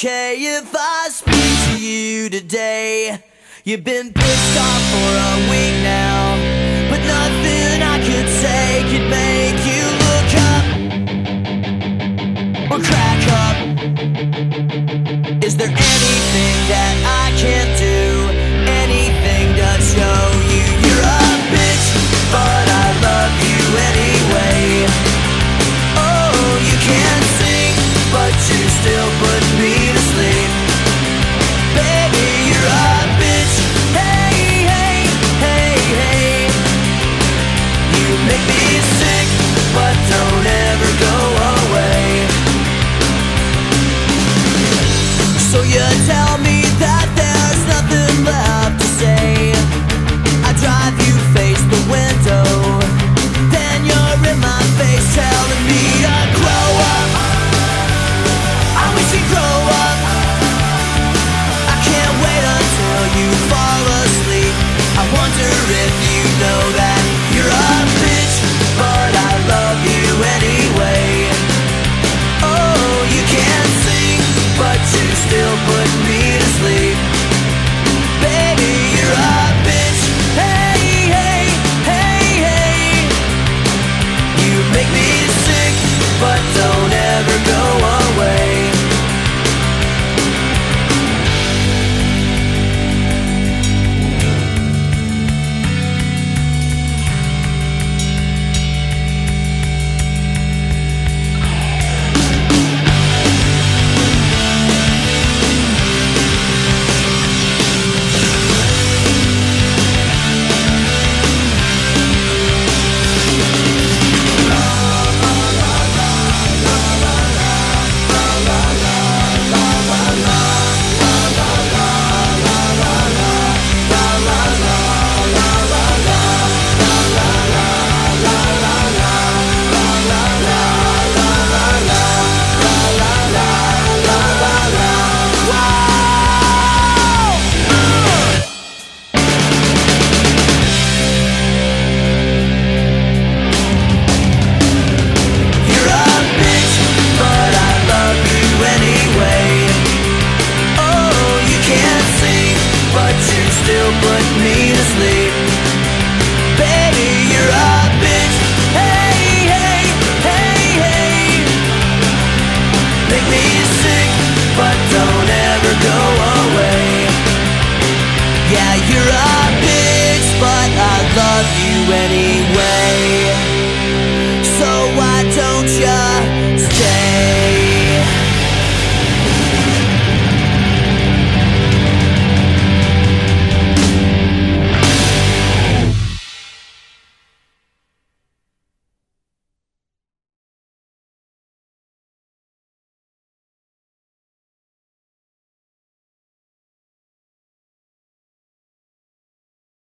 okay if I speak to you today? You've been pissed off for a week now, but nothing I could say could make you look up or crack up. Is there anything that still put me to sleep.